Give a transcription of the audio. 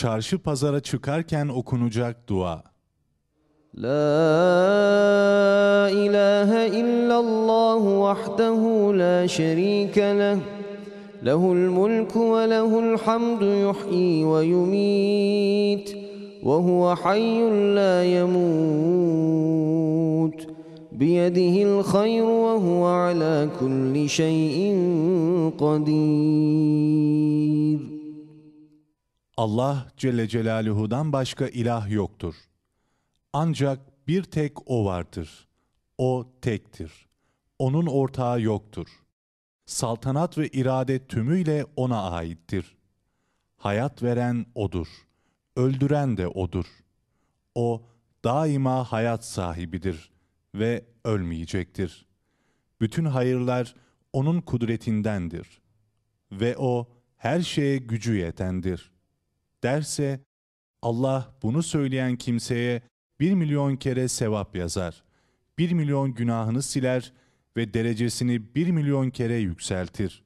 Çarşı pazara çıkarken okunacak dua. لا إله إلا الله وحده لا شريك له له الملك وله الحمد يحيي ويميت وهو حي لا يموت بيده الخير وهو على كل شيء قدير Allah Celle Celaluhu'dan başka ilah yoktur. Ancak bir tek O vardır. O tektir. Onun ortağı yoktur. Saltanat ve irade tümüyle O'na aittir. Hayat veren O'dur. Öldüren de O'dur. O daima hayat sahibidir ve ölmeyecektir. Bütün hayırlar O'nun kudretindendir. Ve O her şeye gücü yetendir. Derse, Allah bunu söyleyen kimseye bir milyon kere sevap yazar. Bir milyon günahını siler ve derecesini bir milyon kere yükseltir.